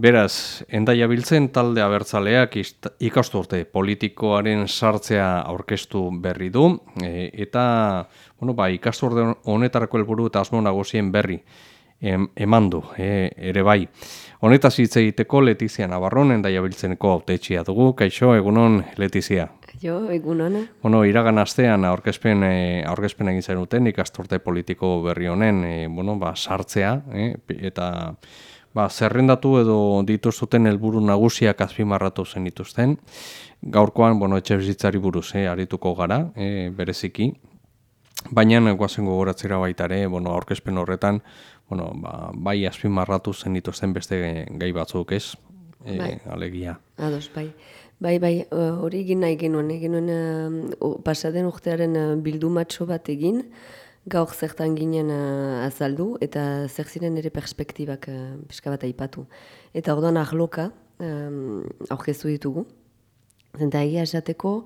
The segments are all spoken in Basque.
Beraz, endaia biltzen talde abertzaleak ikasturte politikoaren sartzea aurkeztu berri du, e, eta bueno, ba, ikasturte honetarako helburu eta asmo nagusien berri em, eman du, e, ere bai. Honetaz hitz egiteko Letizia Navarron endaia biltzeneko autetxia dugu, kaixo, egunon Letizia. Jo, egunon. Bueno, iragan astean aurkezpen, e, aurkezpen egin zenuten ikasturte politiko berri honen e, bueno, ba, sartzea, e, eta ba, zerrendatu edo dituzuten helburu nagusiak azpimarratu zen dituzten. Gaurkoan, bueno, etxe bizitzari buruz, eh, arituko gara, eh, bereziki. Baina, guazen gogoratzera baita ere, bueno, aurkezpen horretan, bueno, ba, bai azpimarratu zen dituzten beste gai batzuk, ez? E, bai. Alegia. Ados, bai. Bai, bai, hori egin nahi genuen, egin nuen uh, pasaden urtearen bildumatxo bat egin, gaur zertan ginen uh, azaldu eta zer ziren ere perspektibak uh, pixka bat aipatu. Eta orduan ahloka um, aurkeztu ditugu. Zenta egia esateko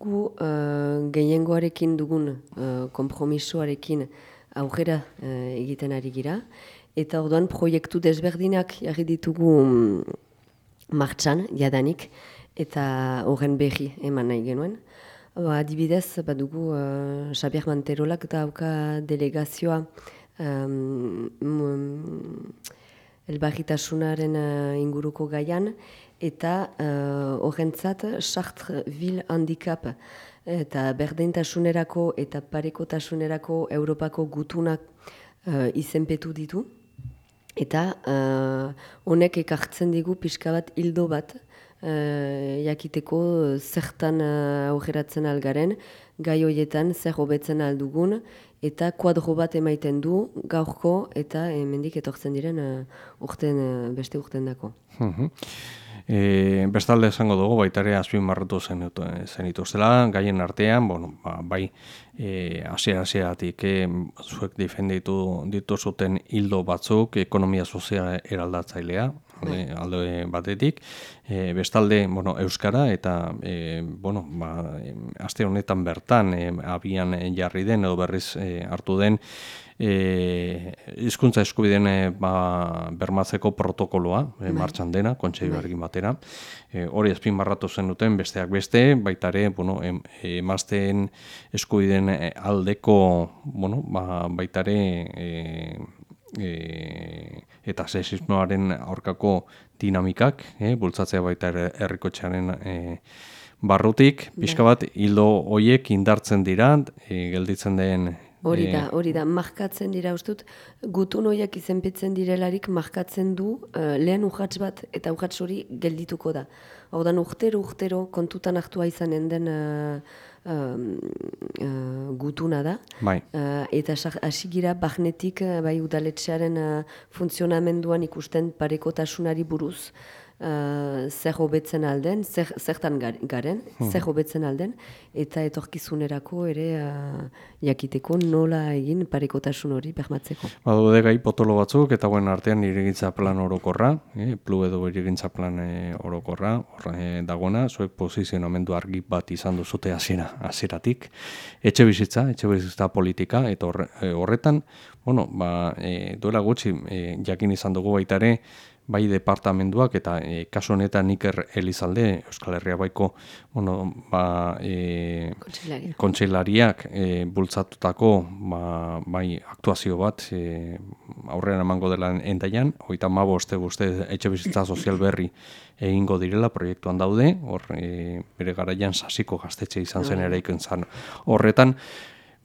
gu uh, gehiengoarekin dugun uh, kompromisoarekin aurrera uh, egiten ari gira. Eta orduan proiektu desberdinak jarri ditugu um, martxan, jadanik, eta horren behi eman nahi genuen. Ba, adibidez, badugu uh, Xabier Manterolak dauka delegazioa um, elbarritasunaren uh, inguruko gaian, eta uh, horrentzat Chartres Ville Handicap eta berdintasunerako eta parekotasunerako Europako gutunak uh, izenpetu ditu. Eta honek ekartzen digu pixka bat hildo bat, uh, jakiteko zertan uh, aurreratzen algaren, gai horietan zer hobetzen aldugun, eta kuadro bat emaiten du gaurko eta hemendik etortzen diren urten, beste urten dako. E, bestalde esango dugu, baita azpin marratu zen, zen ituzela, gaien artean, bueno, ba, bai, e, asia-asiatik, e, zuek difenditu ditu zuten hildo batzuk, ekonomia soziala eraldatzailea, alde, alde batetik, e, bestalde bueno, Euskara eta e, bueno, ba, aste honetan bertan e, abian jarri den edo berriz e, hartu den e, izkuntza eskubideen e, ba, bermatzeko protokoloa e, martxan dena, kontsei bai. batera. E, hori ezpin barratu zen duten besteak beste, baitare bueno, em, emazten eskubideen aldeko bueno, ba, baitare e, e, eta sexismoaren aurkako dinamikak, e, bultzatzea baita herrikotxearen e, barrutik, pixka bai. bat, hildo hoiek indartzen dira, e, gelditzen den... Hori da, hori da, markatzen dira, ustut, gutun hoiak izenpetzen direlarik markatzen du uh, lehen urratz bat, eta urratz hori geldituko da. Hau da, urtero, urtero, kontutan hartua izanen den uh, gutuna da. Bai. Uh, eta hasi gira bahnetik bai udaletxearen uh, funtzionamenduan ikusten parekotasunari buruz uh, zer hobetzen alden, zer, zertan garen, hmm. zer hobetzen alden, eta etorkizunerako ere uh, jakiteko nola egin parekotasun hori bermatzeko. Badu gai potolo batzuk, eta guen artean irigintza plan orokorra, eh, plu edo irigintza plan eh, orokorra, horre eh, dagoena, zuek posizionamendu argi bat izan duzute hasiera hasieratik etxe bizitza, etxe bizitza politika, eta horretan, bueno, ba, e, duela gutxi, e, jakin izan dugu baita ere, bai departamenduak eta e, kasu honetan Iker Elizalde Euskal Herria baiko bueno, ba, e, kontseilariak e, bultzatutako ba, bai aktuazio bat e, aurrean emango dela endaian, hoita ma boste boste etxe bizitza sozial berri egingo direla proiektuan daude, hor e, bere garaian sasiko gaztetxe izan zen bai. ere ikentzan horretan,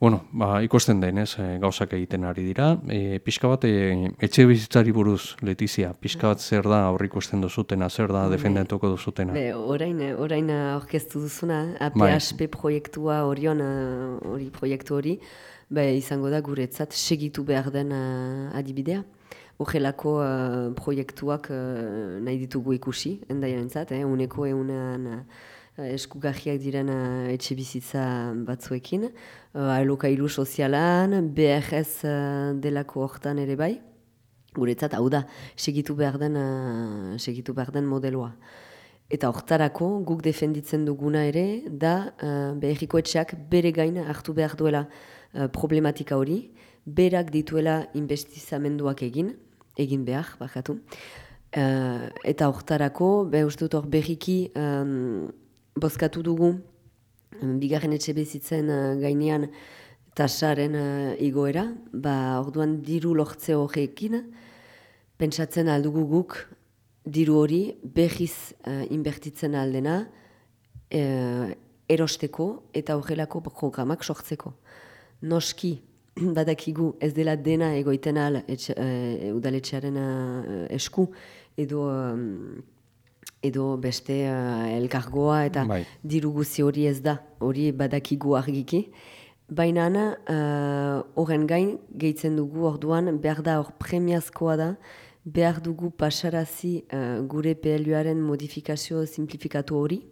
Bueno, ba, ikusten den, ez, e, gauzak egiten ari dira. E, pixka bat, e, etxe bizitzari buruz, Letizia, pixka bat zer da aurrik ikusten duzutena, zer da defendentuko duzutena? Be, orain, orain orkestu duzuna, APHP bai. proiektua orion, hori proiektu hori, be, izango da guretzat segitu behar den adibidea. Horrelako uh, proiektuak uh, nahi ditugu ikusi, endaiaren zat, eh, uneko eunean... Eh, eskugarriak diren uh, etxe bizitza batzuekin. Uh, Alokailu sozialan, BRS uh, delako hortan ere bai. Guretzat, hau da, segitu behar den, uh, segitu behar den modeloa. Eta hortarako, guk defenditzen duguna ere, da uh, beherriko etxeak bere gain hartu behar duela uh, problematika hori, berak dituela investizamenduak egin, egin behar, bakatu, eta hortarako, be uste dut hor berriki um, bozkatu dugu bigarren etxe bezitzen gainean tasaren uh, igoera, ba orduan diru lortze horrekin, pentsatzen aldugu guk diru hori behiz uh, inbertitzen aldena uh, erosteko eta horrelako programak sortzeko. Noski, badakigu ez dela dena egoiten al etxe, uh, udaletxearen uh, esku edo edo beste uh, elkargoa eta bai. diru guzi hori ez da, hori badakigu argiki. Baina horren uh, gain gehitzen dugu orduan behar da hor premiazkoa da, behar dugu pasarazi uh, gure PLU-aren modifikazio simplifikatu hori.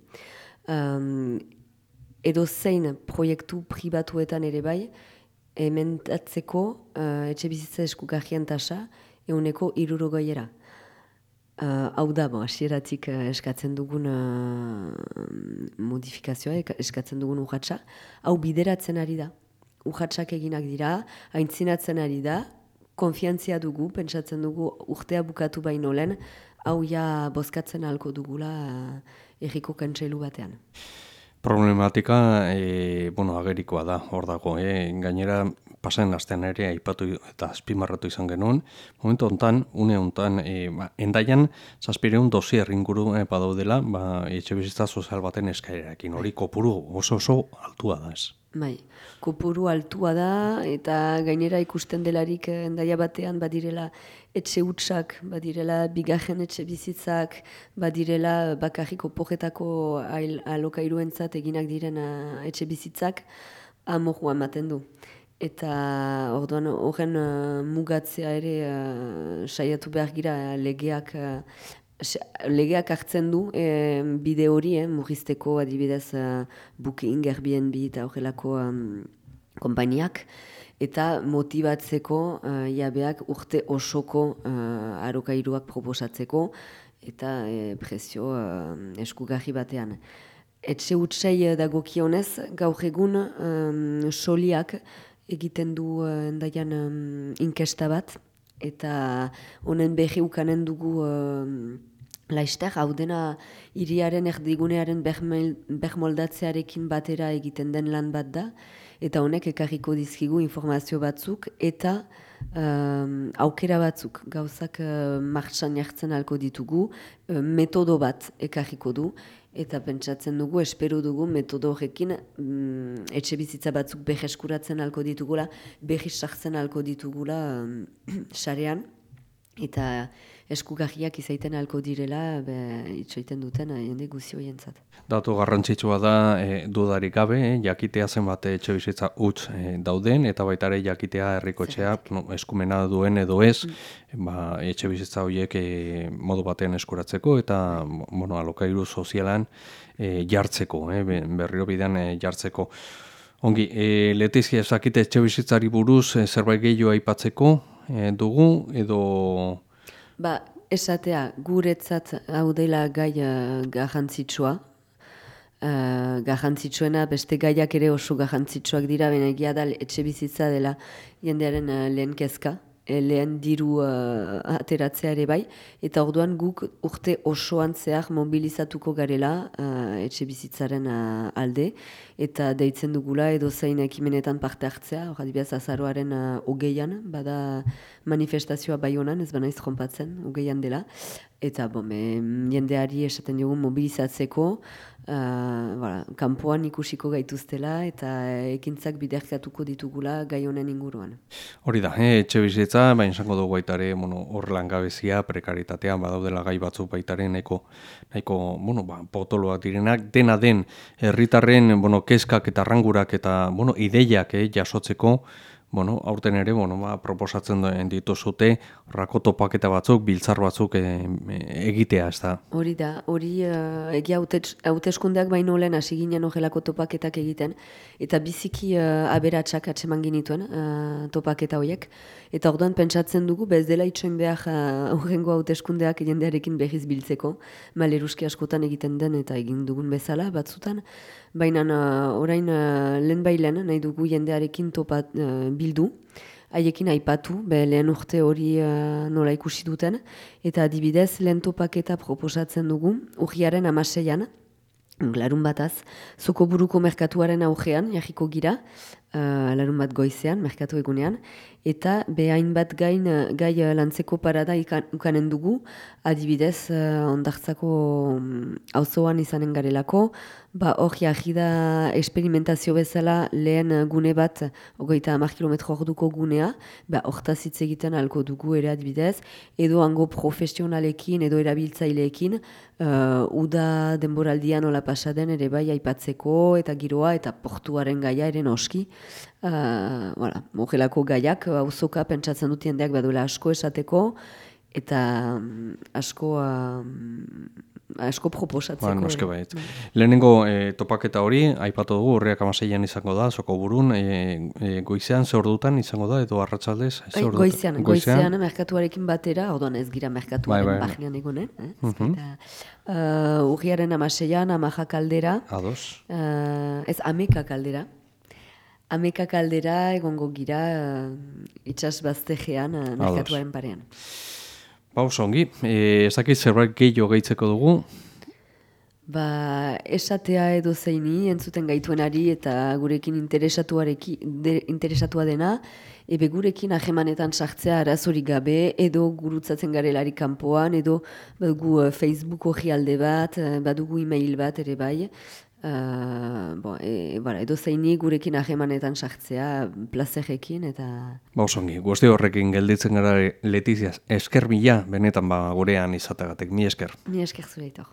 Um, edo zein proiektu pribatuetan ere bai, ementatzeko uh, etxe bizitza eskugarrian tasa euneko iruro goiera. Uh, hau da, bo, asieratik uh, eskatzen dugun uh, modifikazioa, eskatzen dugun urratxa, hau bideratzen ari da. Urratxak eginak dira, aintzinatzen ari da, konfiantzia dugu, pentsatzen dugu urtea bukatu baino lehen, hau ja bozkatzen halko dugula erriko kantsailu batean. Problematika, e, bueno, agerikoa da, hor dago, e, gainera pasen astean ere aipatu eta azpimarratu izan genuen, momentu hontan, une hontan, e, ba, endaian, zazpireun dosi erringuru e, badaudela, ba, etxe bizitza sozial baten eskairakin, hori kopuru oso oso altua da ez. Bai, kopuru altua da eta gainera ikusten delarik eh, endaia batean badirela etxe utxak, badirela bigarren etxe bizitzak, badirela bakarriko pojetako alokairuentzat eginak diren eh, etxe bizitzak, amorua ematen du. Eta orduan horren uh, mugatzea ere uh, saiatu behar gira legeak legeak hartzen du e, bide hori, eh, mugizteko adibidez uh, Booking, Airbnb eta horrelako um, konpainiak, eta motibatzeko uh, jabeak urte osoko uh, arokairuak proposatzeko, eta e, prezio uh, eskugarri batean. Etxe utsai dagokionez, gaur egun um, soliak egiten du uh, endaian um, inkesta bat, eta honen behi ukanen dugu Laizter, hau dena iriaren erdigunearen behmoldatzearekin batera egiten den lan bat da, eta honek ekarriko dizkigu informazio batzuk, eta um, aukera batzuk. Gauzak uh, martxan jartzen alko ditugu, uh, metodo bat ekarriko du, eta pentsatzen dugu, espero dugu, metodo horrekin um, etxe bizitza batzuk beheskuratzen alko ditugula, behiz sartzen alko ditugula um, sarean, eta eskugarriak izaiten alko direla be, itxoiten duten jende guzio jentzat. Datu garrantzitsua da e, dudarik gabe, e, jakitea zenbat etxe bizitza utz e, dauden, eta baita ere jakitea herrikotxea no, eskumena duen edo ez, mm. ba, etxe bizitza horiek e, modu batean eskuratzeko, eta bueno, alokairu sozialan e, jartzeko, e, berriro bidean e, jartzeko. Ongi, e, letizia ezakite etxe bizitzari buruz e, zerbait gehiago aipatzeko e, dugu, edo... Ba, esatea, guretzat hau dela gai uh, garrantzitsua. Uh, garrantzitsuena, beste gaiak ere oso garrantzitsuak dira, baina egia da etxe bizitza dela jendearen uh, lehen kezka. E, lehen diru uh, ateratzea ere bai, eta orduan guk urte osoan zehar mobilizatuko garela uh, etxe bizitzaren uh, alde, eta deitzen dugula edo zein ekimenetan parte hartzea, hor adibidez azaroaren uh, ogeian, bada manifestazioa bai honan, ez banaiz jompatzen, ogeian dela, eta bon, jendeari esaten dugu mobilizatzeko, uh, kanpoan ikusiko gaituztela eta ekintzak biderkatuko ditugula gai honen inguruan. Hori da, eh, etxe bizitza, baina izango dugu baitare bueno, hor langabezia, prekaritatean, badaudela gai batzu baitare nahiko, nahiko bueno, ba, potoloak direnak, dena den herritarren bueno, keskak eta rangurak eta bueno, ideiak eh, jasotzeko, bueno, aurten ere, bueno, ba, proposatzen duen dituzute, rako topaketa batzuk, biltzar batzuk e, egitea, ez da? Hori da, hori uh, egia hauteskundeak baino lehen hasi ginen ogelako topaketak egiten, eta biziki uh, aberatsak atseman ginituen uh, topaketa horiek, eta orduan pentsatzen dugu, bez dela itxoin behar horrengo uh, hauteskundeak jendearekin behiz biltzeko, maleruski askotan egiten den eta egin dugun bezala batzutan, baina uh, orain uh, lehen bailen nahi dugu jendearekin topat bildu, haiekin aipatu, be lehen urte hori uh, nola ikusi duten, eta adibidez lehen topaketa proposatzen dugu, urriaren amaseian, larun bataz, zoko buruko merkatuaren augean, jahiko gira, uh, larun bat goizean, merkatu egunean, eta behain bat gain, gai uh, lantzeko parada ikan, ukanen dugu, adibidez, uh, ondartzako um, auzoan izanen garelako, ba hor da esperimentazio bezala lehen gune bat, ogoita amar kilometro orduko gunea, ba hortaz hitz egiten alko dugu ere adibidez, edo hango profesionalekin, edo erabiltzaileekin, uh, uda denboraldian ola pasaden ere bai aipatzeko, eta giroa, eta portuaren gaia ere noski, uh, voilà, mogelako gaiak, auzoka pentsatzen dut jendeak baduela asko esateko, eta um, asko, uh, asko proposatzeko. Ba, noske bait. Lehenengo e, topaketa hori, aipatu dugu, horreak amaseian izango da, soko burun, e, goizean ze ordutan izango da, edo arratsaldes Bai, goizean, goizean, goizean, merkatuarekin batera, orduan ez gira merkatuaren bai, bai, bai. egonen. Eh? Uh -huh. eta, uh, urriaren amaseian, amaja kaldera. Ados. Uh, ez ameka kaldera. Ameka kaldera egongo gira uh, itxas baztegean merkatuaren parean. Ba, oso ongi. E, ez dakit zerbait gehiago gehitzeko dugu? Ba, esatea edo zeini, entzuten gaituenari eta gurekin interesatua dena, ebe gurekin ahemanetan sartzea arazorik gabe, edo gurutzatzen garelari kanpoan, edo badugu Facebook hori alde bat, badugu e-mail bat ere bai, Uh, bo, e, bara, edo zeini gurekin ahemanetan sartzea plazerekin eta... Ba, osongi, guzti horrekin gelditzen gara letiziaz, esker mila, benetan ba, gurean izategatek, mi esker. Mi esker zureito.